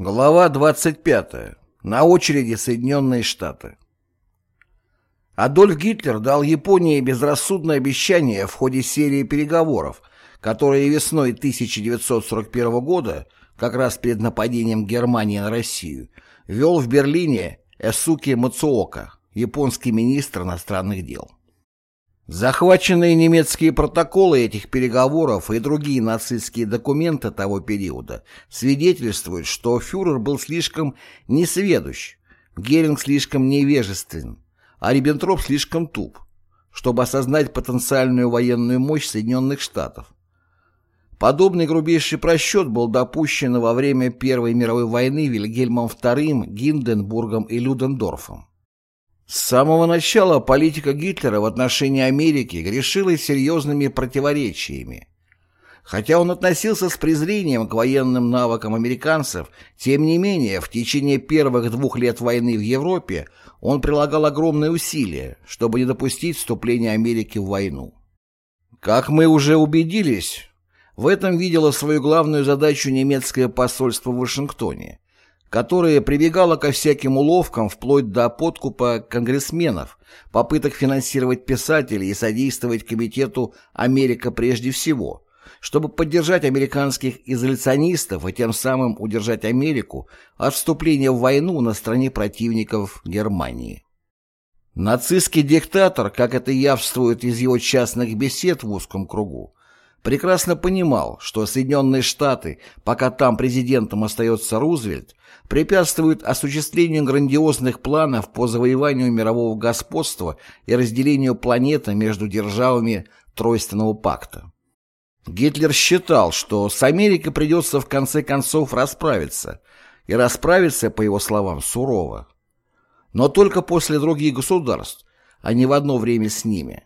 Глава 25. На очереди Соединенные Штаты. Адольф Гитлер дал Японии безрассудное обещание в ходе серии переговоров, которые весной 1941 года, как раз перед нападением Германии на Россию, вел в Берлине Эсуки Мацуока, японский министр иностранных дел. Захваченные немецкие протоколы этих переговоров и другие нацистские документы того периода свидетельствуют, что фюрер был слишком несведущ, Геринг слишком невежествен, а Риббентроп слишком туп, чтобы осознать потенциальную военную мощь Соединенных Штатов. Подобный грубейший просчет был допущен во время Первой мировой войны Вильгельмом II, Гинденбургом и Людендорфом. С самого начала политика Гитлера в отношении Америки грешила серьезными противоречиями. Хотя он относился с презрением к военным навыкам американцев, тем не менее, в течение первых двух лет войны в Европе он прилагал огромные усилия, чтобы не допустить вступления Америки в войну. Как мы уже убедились, в этом видело свою главную задачу немецкое посольство в Вашингтоне, которая прибегала ко всяким уловкам вплоть до подкупа конгрессменов, попыток финансировать писателей и содействовать комитету «Америка прежде всего», чтобы поддержать американских изоляционистов и тем самым удержать Америку от вступления в войну на стороне противников Германии. Нацистский диктатор, как это явствует из его частных бесед в узком кругу, прекрасно понимал, что Соединенные Штаты, пока там президентом остается Рузвельт, препятствуют осуществлению грандиозных планов по завоеванию мирового господства и разделению планеты между державами Тройственного пакта. Гитлер считал, что с Америкой придется в конце концов расправиться, и расправиться, по его словам, сурово. Но только после других государств, а не в одно время с ними.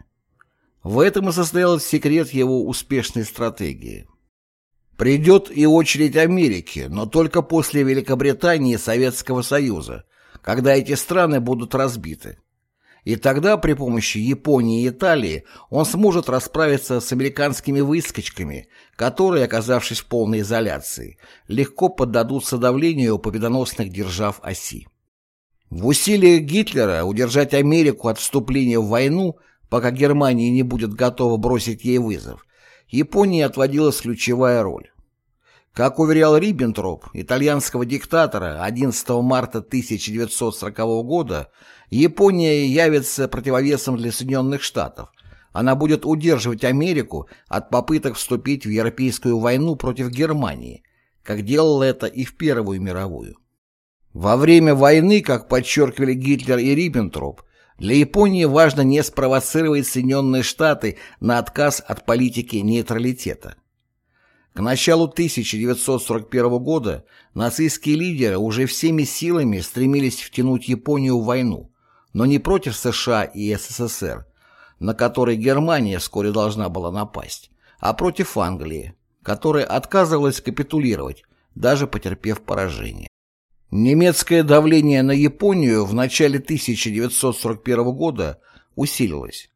В этом и состоял секрет его успешной стратегии. Придет и очередь Америки, но только после Великобритании и Советского Союза, когда эти страны будут разбиты. И тогда при помощи Японии и Италии он сможет расправиться с американскими выскочками, которые, оказавшись в полной изоляции, легко поддадутся давлению победоносных держав оси. В усилиях Гитлера удержать Америку от вступления в войну – пока Германия не будет готова бросить ей вызов, Японии отводилась ключевая роль. Как уверял Риббентроп, итальянского диктатора, 11 марта 1940 года Япония явится противовесом для Соединенных Штатов. Она будет удерживать Америку от попыток вступить в Европейскую войну против Германии, как делала это и в Первую мировую. Во время войны, как подчеркивали Гитлер и Риббентроп, для Японии важно не спровоцировать Соединенные Штаты на отказ от политики нейтралитета. К началу 1941 года нацистские лидеры уже всеми силами стремились втянуть Японию в войну, но не против США и СССР, на которые Германия вскоре должна была напасть, а против Англии, которая отказывалась капитулировать, даже потерпев поражение. Немецкое давление на Японию в начале 1941 года усилилось.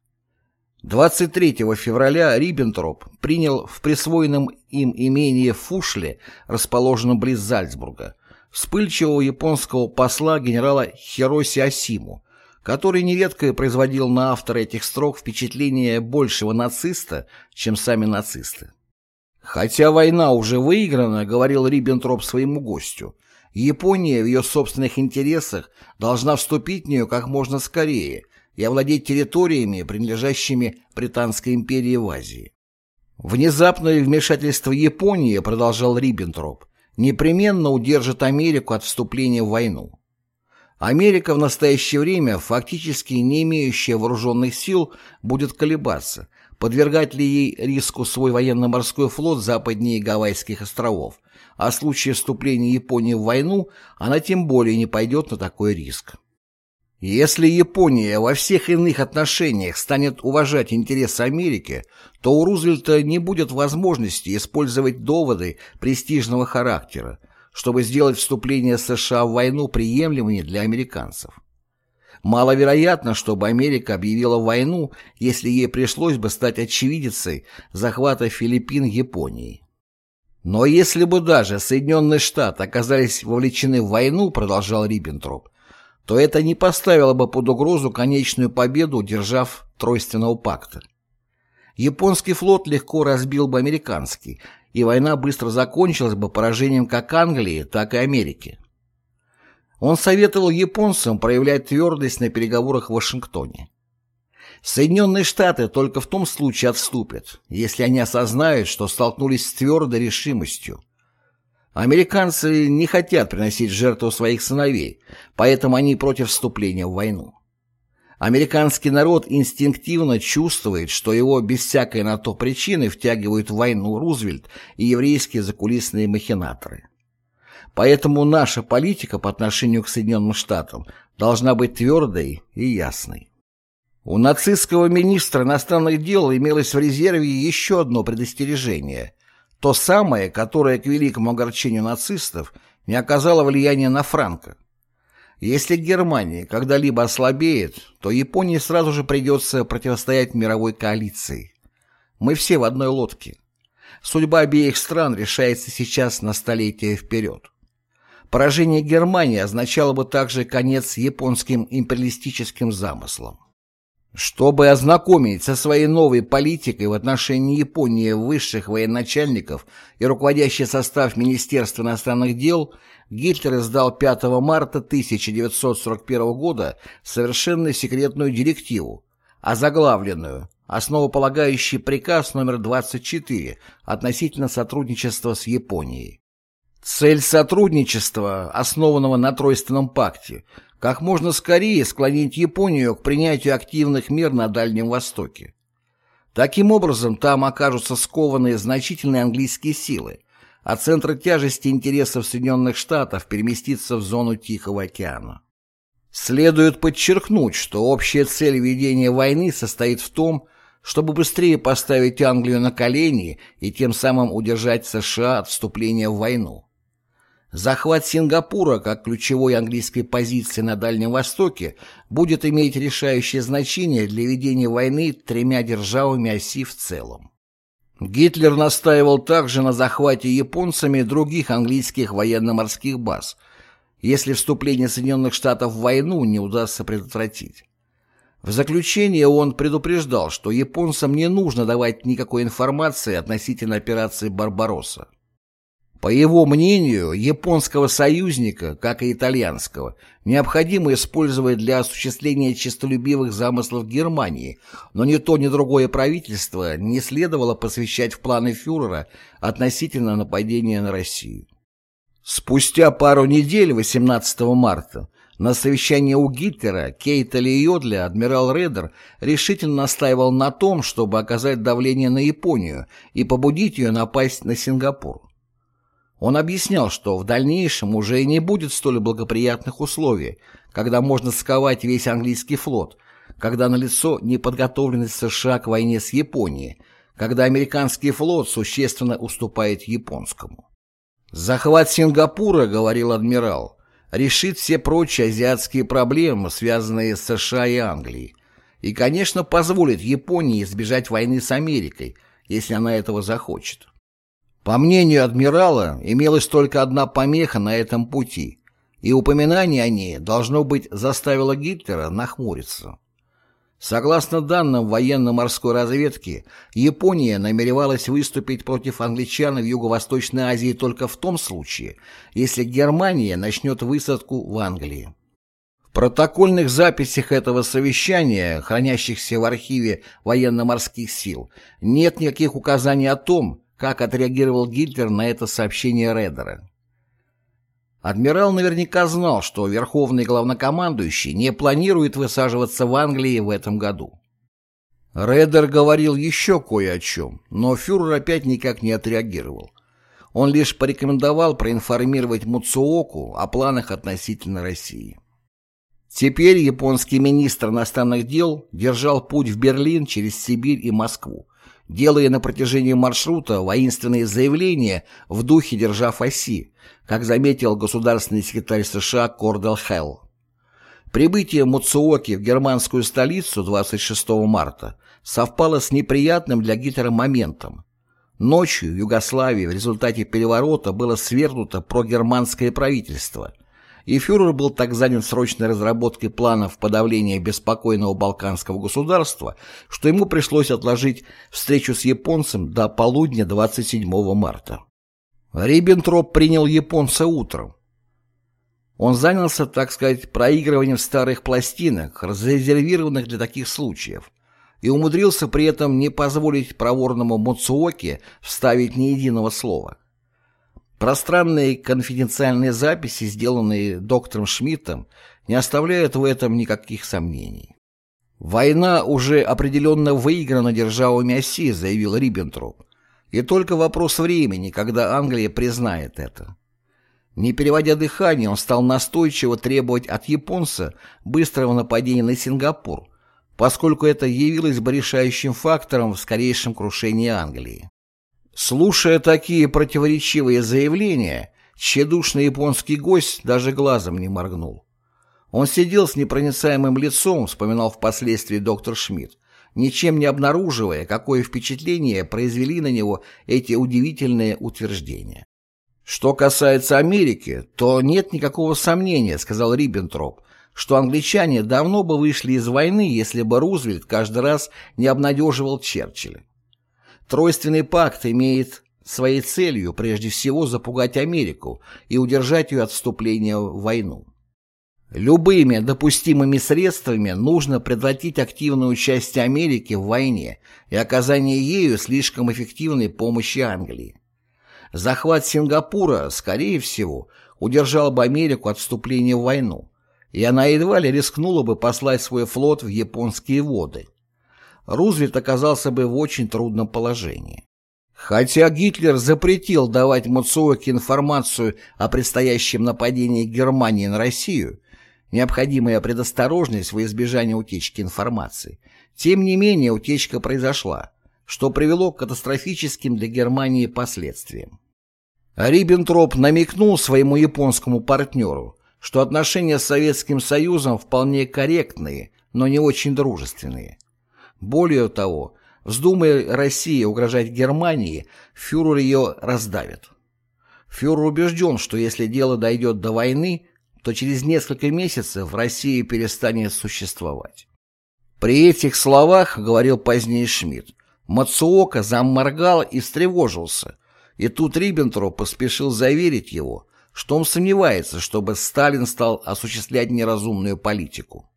23 февраля Риббентроп принял в присвоенном им имении Фушле, расположенном близ Зальцбурга, вспыльчивого японского посла генерала Хироси Асиму, который нередко производил на автора этих строк впечатление большего нациста, чем сами нацисты. «Хотя война уже выиграна», — говорил Риббентроп своему гостю, — Япония в ее собственных интересах должна вступить в нее как можно скорее и овладеть территориями, принадлежащими Британской империи в Азии. Внезапное вмешательство Японии, продолжал Риббентроп, непременно удержит Америку от вступления в войну. Америка в настоящее время, фактически не имеющая вооруженных сил, будет колебаться, подвергать ли ей риску свой военно-морской флот западнее Гавайских островов, а в случае вступления Японии в войну она тем более не пойдет на такой риск. Если Япония во всех иных отношениях станет уважать интересы Америки, то у Рузвельта не будет возможности использовать доводы престижного характера, чтобы сделать вступление США в войну приемлемыми для американцев. Маловероятно, чтобы Америка объявила войну, если ей пришлось бы стать очевидицей захвата Филиппин Японией. Но если бы даже Соединенные Штаты оказались вовлечены в войну, продолжал Риббентроп, то это не поставило бы под угрозу конечную победу держав Тройственного пакта. Японский флот легко разбил бы американский, и война быстро закончилась бы поражением как Англии, так и Америки. Он советовал японцам проявлять твердость на переговорах в Вашингтоне. Соединенные Штаты только в том случае отступят, если они осознают, что столкнулись с твердой решимостью. Американцы не хотят приносить жертву своих сыновей, поэтому они против вступления в войну. Американский народ инстинктивно чувствует, что его без всякой на то причины втягивают в войну Рузвельт и еврейские закулисные махинаторы. Поэтому наша политика по отношению к Соединенным Штатам должна быть твердой и ясной. У нацистского министра иностранных дел имелось в резерве еще одно предостережение, то самое, которое, к великому огорчению нацистов, не оказало влияния на Франка. Если Германия когда-либо ослабеет, то Японии сразу же придется противостоять мировой коалиции. Мы все в одной лодке. Судьба обеих стран решается сейчас на столетие вперед. Поражение Германии означало бы также конец японским империалистическим замыслам. Чтобы ознакомить со своей новой политикой в отношении Японии высших военачальников и руководящий состав Министерства иностранных дел, Гитлер издал 5 марта 1941 года совершенно секретную директиву, озаглавленную «Основополагающий приказ номер 24 относительно сотрудничества с Японией». Цель сотрудничества, основанного на Тройственном пакте – как можно скорее склонить Японию к принятию активных мер на Дальнем Востоке. Таким образом, там окажутся скованы значительные английские силы, а центр тяжести интересов Соединенных Штатов переместится в зону Тихого океана. Следует подчеркнуть, что общая цель ведения войны состоит в том, чтобы быстрее поставить Англию на колени и тем самым удержать США от вступления в войну. Захват Сингапура как ключевой английской позиции на Дальнем Востоке будет иметь решающее значение для ведения войны тремя державами оси в целом. Гитлер настаивал также на захвате японцами других английских военно-морских баз, если вступление Соединенных Штатов в войну не удастся предотвратить. В заключение он предупреждал, что японцам не нужно давать никакой информации относительно операции «Барбаросса». По его мнению, японского союзника, как и итальянского, необходимо использовать для осуществления честолюбивых замыслов Германии, но ни то, ни другое правительство не следовало посвящать в планы фюрера относительно нападения на Россию. Спустя пару недель, 18 марта, на совещании у Гитлера, Кейтеля и Йодля адмирал Редер решительно настаивал на том, чтобы оказать давление на Японию и побудить ее напасть на Сингапур. Он объяснял, что в дальнейшем уже не будет столь благоприятных условий, когда можно сковать весь английский флот, когда налицо неподготовленность США к войне с Японией, когда американский флот существенно уступает японскому. «Захват Сингапура, — говорил адмирал, — решит все прочие азиатские проблемы, связанные с США и Англией, и, конечно, позволит Японии избежать войны с Америкой, если она этого захочет. По мнению адмирала, имелась только одна помеха на этом пути, и упоминание о ней, должно быть, заставило Гитлера нахмуриться. Согласно данным военно-морской разведки, Япония намеревалась выступить против англичан в Юго-Восточной Азии только в том случае, если Германия начнет высадку в Англии. В протокольных записях этого совещания, хранящихся в архиве военно-морских сил, нет никаких указаний о том, как отреагировал Гитлер на это сообщение Редера. Адмирал наверняка знал, что верховный главнокомандующий не планирует высаживаться в Англии в этом году. Редер говорил еще кое о чем, но фюрер опять никак не отреагировал. Он лишь порекомендовал проинформировать Муцуоку о планах относительно России. Теперь японский министр иностранных дел держал путь в Берлин через Сибирь и Москву, делая на протяжении маршрута воинственные заявления в духе держав оси, как заметил государственный секретарь США Кордел Хелл. Прибытие Муцуоки в германскую столицу 26 марта совпало с неприятным для Гитлера моментом. Ночью в Югославии в результате переворота было свергнуто прогерманское правительство, и фюрер был так занят срочной разработкой планов подавления беспокойного балканского государства, что ему пришлось отложить встречу с японцем до полудня 27 марта. Риббентроп принял японца утром. Он занялся, так сказать, проигрыванием старых пластинок, зарезервированных для таких случаев, и умудрился при этом не позволить проворному Муцуоке вставить ни единого слова. Пространные конфиденциальные записи, сделанные доктором Шмидтом, не оставляют в этом никаких сомнений. «Война уже определенно выиграна державами оси», — заявил Риббентроп. «И только вопрос времени, когда Англия признает это». Не переводя дыхание, он стал настойчиво требовать от японца быстрого нападения на Сингапур, поскольку это явилось бы решающим фактором в скорейшем крушении Англии. Слушая такие противоречивые заявления, тщедушный японский гость даже глазом не моргнул. Он сидел с непроницаемым лицом, вспоминал впоследствии доктор Шмидт, ничем не обнаруживая, какое впечатление произвели на него эти удивительные утверждения. «Что касается Америки, то нет никакого сомнения», — сказал Риббентроп, что англичане давно бы вышли из войны, если бы Рузвельт каждый раз не обнадеживал Черчилля. Тройственный пакт имеет своей целью прежде всего запугать Америку и удержать ее от вступления в войну. Любыми допустимыми средствами нужно предотвратить активное участие Америки в войне и оказание ею слишком эффективной помощи Англии. Захват Сингапура, скорее всего, удержал бы Америку от вступления в войну, и она едва ли рискнула бы послать свой флот в японские воды. Рузвельт оказался бы в очень трудном положении. Хотя Гитлер запретил давать Муцуоке информацию о предстоящем нападении Германии на Россию, необходимая предосторожность во избежание утечки информации, тем не менее утечка произошла, что привело к катастрофическим для Германии последствиям. Риббентроп намекнул своему японскому партнеру, что отношения с Советским Союзом вполне корректные, но не очень дружественные. Более того, вздумая Россия угрожать Германии, фюрер ее раздавит. Фюрер убежден, что если дело дойдет до войны, то через несколько месяцев Россия перестанет существовать. При этих словах, говорил позднее Шмидт, Мацуока заморгал и встревожился, и тут Риббентроп поспешил заверить его, что он сомневается, чтобы Сталин стал осуществлять неразумную политику.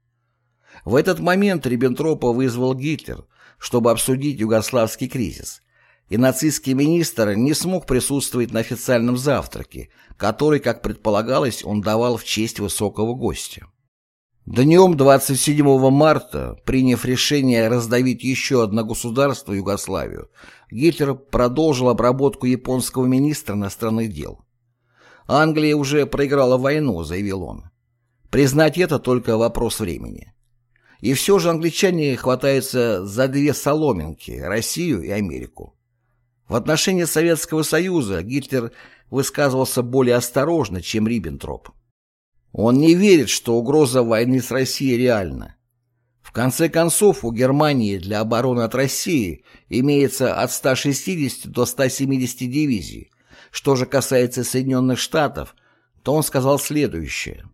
В этот момент Риббентропа вызвал Гитлер, чтобы обсудить югославский кризис, и нацистский министр не смог присутствовать на официальном завтраке, который, как предполагалось, он давал в честь высокого гостя. Днем 27 марта, приняв решение раздавить еще одно государство, Югославию, Гитлер продолжил обработку японского министра иностранных дел. «Англия уже проиграла войну», — заявил он. «Признать это только вопрос времени». И все же англичане хватаются за две соломинки – Россию и Америку. В отношении Советского Союза Гитлер высказывался более осторожно, чем Риббентроп. Он не верит, что угроза войны с Россией реальна. В конце концов, у Германии для обороны от России имеется от 160 до 170 дивизий, что же касается Соединенных Штатов, то он сказал следующее.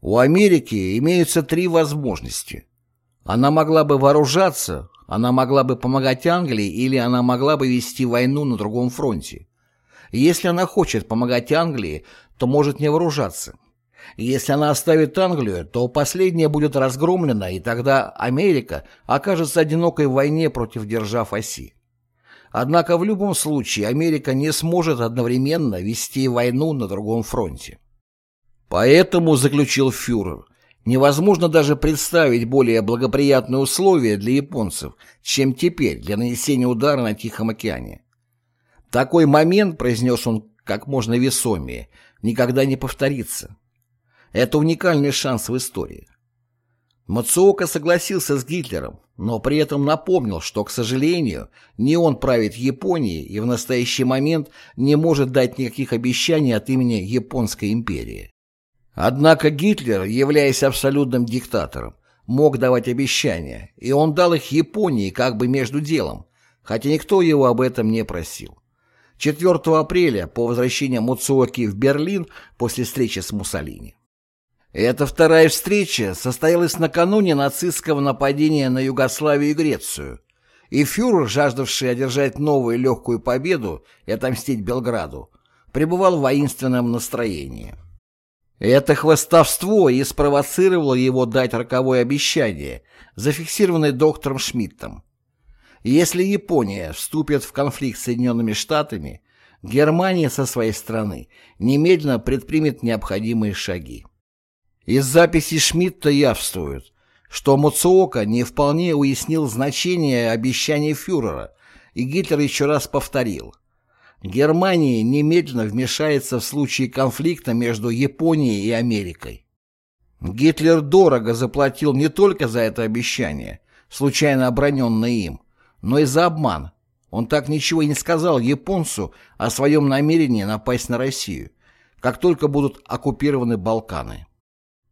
У Америки имеются три возможности. Она могла бы вооружаться, она могла бы помогать Англии или она могла бы вести войну на другом фронте. Если она хочет помогать Англии, то может не вооружаться. Если она оставит Англию, то последняя будет разгромлена, и тогда Америка окажется одинокой в войне против держав оси. Однако в любом случае Америка не сможет одновременно вести войну на другом фронте. Поэтому, заключил фюрер, невозможно даже представить более благоприятные условия для японцев, чем теперь для нанесения удара на Тихом океане. Такой момент, произнес он как можно весомее, никогда не повторится. Это уникальный шанс в истории. Мацуока согласился с Гитлером, но при этом напомнил, что, к сожалению, не он правит Японией и в настоящий момент не может дать никаких обещаний от имени Японской империи. Однако Гитлер, являясь абсолютным диктатором, мог давать обещания, и он дал их Японии как бы между делом, хотя никто его об этом не просил. 4 апреля по возвращении Муцуоки в Берлин после встречи с Муссолини. Эта вторая встреча состоялась накануне нацистского нападения на Югославию и Грецию, и фюрер, жаждавший одержать новую легкую победу и отомстить Белграду, пребывал в воинственном настроении. Это хвостовство и спровоцировало его дать роковое обещание, зафиксированное доктором Шмидтом. Если Япония вступит в конфликт с Соединенными Штатами, Германия со своей стороны немедленно предпримет необходимые шаги. Из записи Шмидта явствует, что Муцуока не вполне уяснил значение обещаний фюрера, и Гитлер еще раз повторил. Германия немедленно вмешается в случае конфликта между Японией и Америкой. Гитлер дорого заплатил не только за это обещание, случайно оброненное им, но и за обман. Он так ничего и не сказал японцу о своем намерении напасть на Россию, как только будут оккупированы Балканы.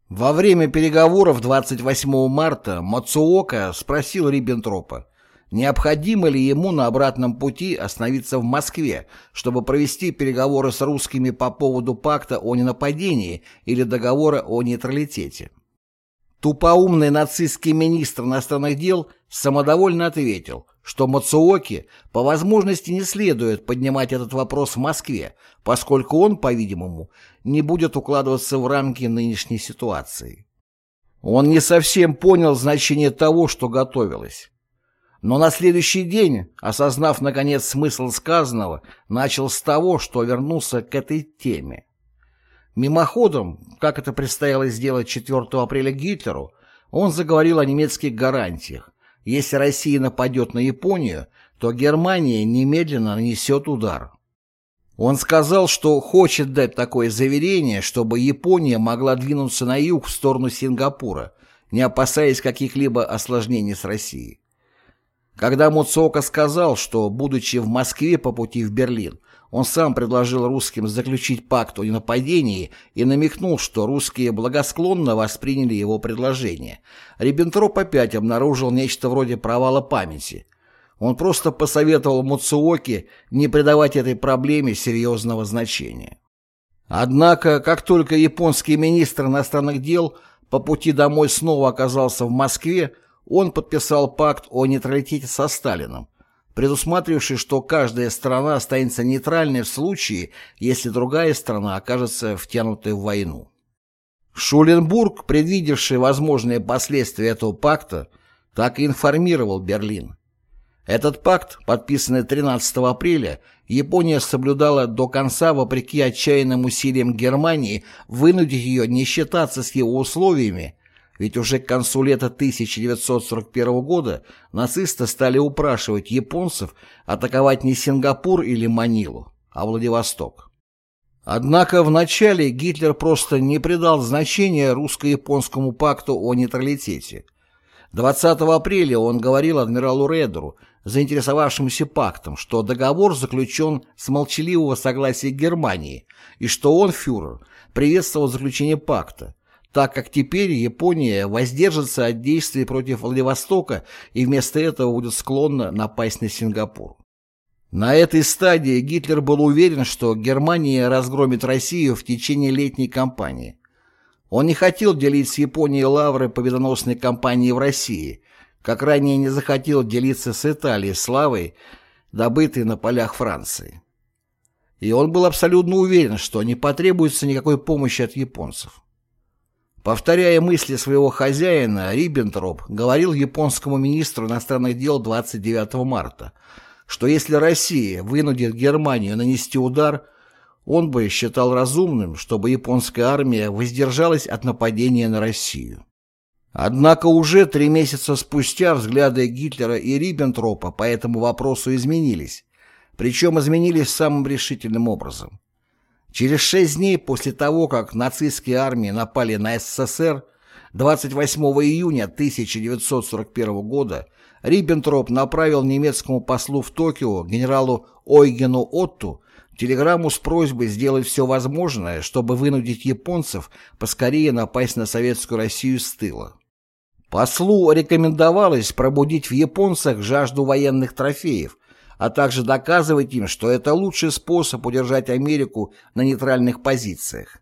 Во время переговоров 28 марта Мацуока спросил Риббентропа, необходимо ли ему на обратном пути остановиться в Москве, чтобы провести переговоры с русскими по поводу пакта о ненападении или договора о нейтралитете. Тупоумный нацистский министр иностранных дел самодовольно ответил, что Мацуоки по возможности не следует поднимать этот вопрос в Москве, поскольку он, по-видимому, не будет укладываться в рамки нынешней ситуации. Он не совсем понял значение того, что готовилось. Но на следующий день, осознав наконец смысл сказанного, начал с того, что вернулся к этой теме. Мимоходом, как это предстояло сделать 4 апреля Гитлеру, он заговорил о немецких гарантиях. Если Россия нападет на Японию, то Германия немедленно нанесет удар. Он сказал, что хочет дать такое заверение, чтобы Япония могла двинуться на юг в сторону Сингапура, не опасаясь каких-либо осложнений с Россией. Когда Муцока сказал, что, будучи в Москве по пути в Берлин, он сам предложил русским заключить пакт о ненападении и намекнул, что русские благосклонно восприняли его предложение. Риббентроп опять обнаружил нечто вроде провала памяти. Он просто посоветовал Муцуоки не придавать этой проблеме серьезного значения. Однако, как только японский министр иностранных дел по пути домой снова оказался в Москве, он подписал пакт о нейтралитете со Сталином, предусматривавший, что каждая страна останется нейтральной в случае, если другая страна окажется втянутой в войну. Шуленбург, предвидевший возможные последствия этого пакта, так и информировал Берлин. Этот пакт, подписанный 13 апреля, Япония соблюдала до конца вопреки отчаянным усилиям Германии вынудить ее не считаться с его условиями ведь уже к концу лета 1941 года нацисты стали упрашивать японцев атаковать не Сингапур или Манилу, а Владивосток. Однако вначале Гитлер просто не придал значения русско-японскому пакту о нейтралитете. 20 апреля он говорил адмиралу Редеру, заинтересовавшемуся пактом, что договор заключен с молчаливого согласия Германии и что он, фюрер, приветствовал заключение пакта, так как теперь Япония воздержится от действий против Владивостока и вместо этого будет склонна напасть на Сингапур. На этой стадии Гитлер был уверен, что Германия разгромит Россию в течение летней кампании. Он не хотел делить с Японией лавры победоносной кампании в России, как ранее не захотел делиться с Италией славой, добытой на полях Франции. И он был абсолютно уверен, что не потребуется никакой помощи от японцев. Повторяя мысли своего хозяина, Риббентроп говорил японскому министру иностранных дел 29 марта, что если Россия вынудит Германию нанести удар, он бы считал разумным, чтобы японская армия воздержалась от нападения на Россию. Однако уже три месяца спустя взгляды Гитлера и Риббентропа по этому вопросу изменились, причем изменились самым решительным образом. Через шесть дней после того, как нацистские армии напали на СССР, 28 июня 1941 года Риббентроп направил немецкому послу в Токио генералу Ойгену Отту телеграмму с просьбой сделать все возможное, чтобы вынудить японцев поскорее напасть на советскую Россию с тыла. Послу рекомендовалось пробудить в японцах жажду военных трофеев, а также доказывать им, что это лучший способ удержать Америку на нейтральных позициях.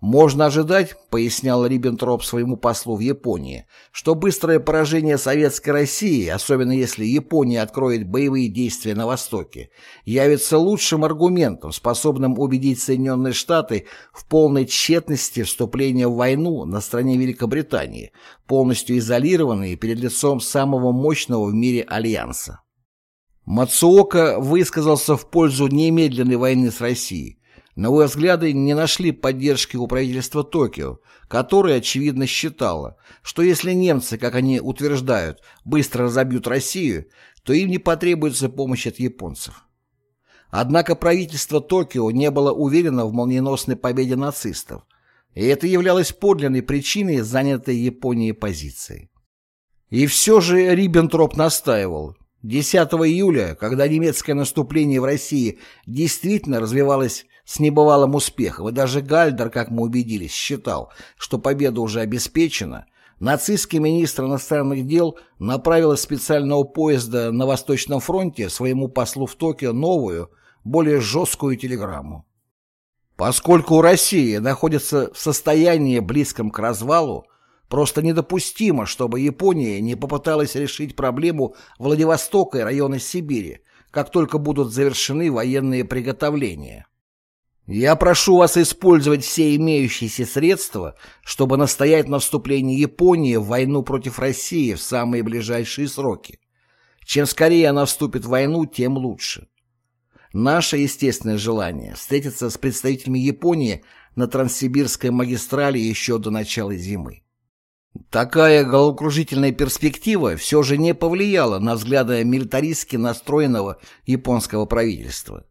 Можно ожидать, пояснял Риббентроп своему послу в Японии, что быстрое поражение Советской России, особенно если Япония откроет боевые действия на Востоке, явится лучшим аргументом, способным убедить Соединенные Штаты в полной тщетности вступления в войну на стороне Великобритании, полностью изолированные перед лицом самого мощного в мире альянса. Мацуока высказался в пользу немедленной войны с Россией, на его взгляды не нашли поддержки у правительства Токио, которое, очевидно, считало, что если немцы, как они утверждают, быстро разобьют Россию, то им не потребуется помощь от японцев. Однако правительство Токио не было уверено в молниеносной победе нацистов, и это являлось подлинной причиной занятой Японией позиции. И все же Риббентроп настаивал, 10 июля, когда немецкое наступление в России действительно развивалось с небывалым успехом, и даже Гальдер, как мы убедились, считал, что победа уже обеспечена, нацистский министр иностранных дел направил из специального поезда на Восточном фронте своему послу в Токио новую, более жесткую телеграмму. Поскольку Россия находится в состоянии близком к развалу, Просто недопустимо, чтобы Япония не попыталась решить проблему Владивостока и района Сибири, как только будут завершены военные приготовления. Я прошу вас использовать все имеющиеся средства, чтобы настоять на вступлении Японии в войну против России в самые ближайшие сроки. Чем скорее она вступит в войну, тем лучше. Наше естественное желание встретиться с представителями Японии на Транссибирской магистрали еще до начала зимы. Такая головокружительная перспектива все же не повлияла на взгляды милитаристски настроенного японского правительства.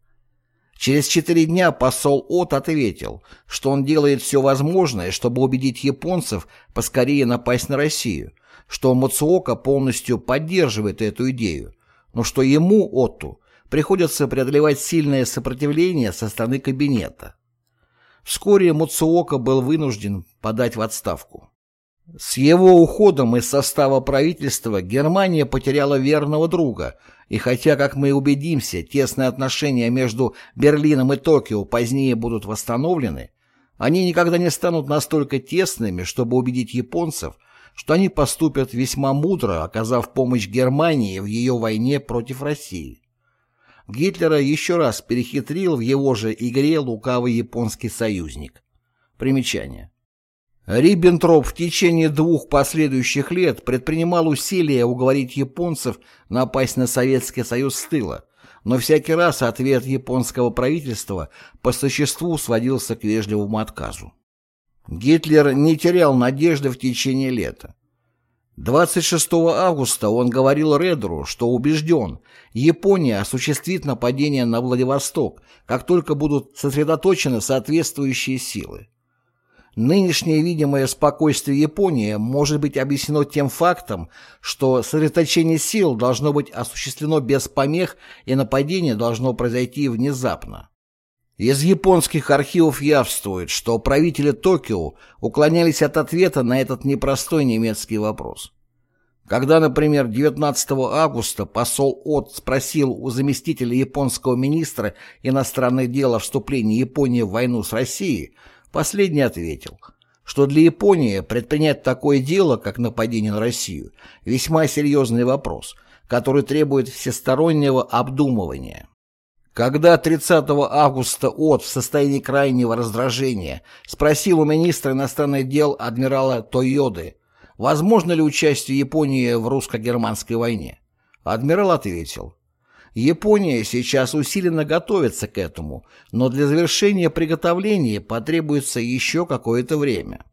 Через четыре дня посол От ответил, что он делает все возможное, чтобы убедить японцев поскорее напасть на Россию, что Мацуока полностью поддерживает эту идею, но что ему, Отту, приходится преодолевать сильное сопротивление со стороны кабинета. Вскоре Мацуока был вынужден подать в отставку. С его уходом из состава правительства Германия потеряла верного друга, и хотя, как мы убедимся, тесные отношения между Берлином и Токио позднее будут восстановлены, они никогда не станут настолько тесными, чтобы убедить японцев, что они поступят весьма мудро, оказав помощь Германии в ее войне против России. Гитлера еще раз перехитрил в его же игре лукавый японский союзник. Примечание. Риббентроп в течение двух последующих лет предпринимал усилия уговорить японцев напасть на Советский Союз с тыла, но всякий раз ответ японского правительства по существу сводился к вежливому отказу. Гитлер не терял надежды в течение лета. 26 августа он говорил Редеру, что убежден, Япония осуществит нападение на Владивосток, как только будут сосредоточены соответствующие силы. Нынешнее видимое спокойствие Японии может быть объяснено тем фактом, что сосредоточение сил должно быть осуществлено без помех и нападение должно произойти внезапно. Из японских архивов явствует, что правители Токио уклонялись от ответа на этот непростой немецкий вопрос. Когда, например, 19 августа посол От спросил у заместителя японского министра иностранных дел о вступлении Японии в войну с Россией, Последний ответил, что для Японии предпринять такое дело, как нападение на Россию, весьма серьезный вопрос, который требует всестороннего обдумывания. Когда 30 августа От в состоянии крайнего раздражения спросил у министра иностранных дел адмирала Тойоды, возможно ли участие Японии в русско-германской войне, адмирал ответил, Япония сейчас усиленно готовится к этому, но для завершения приготовления потребуется еще какое-то время.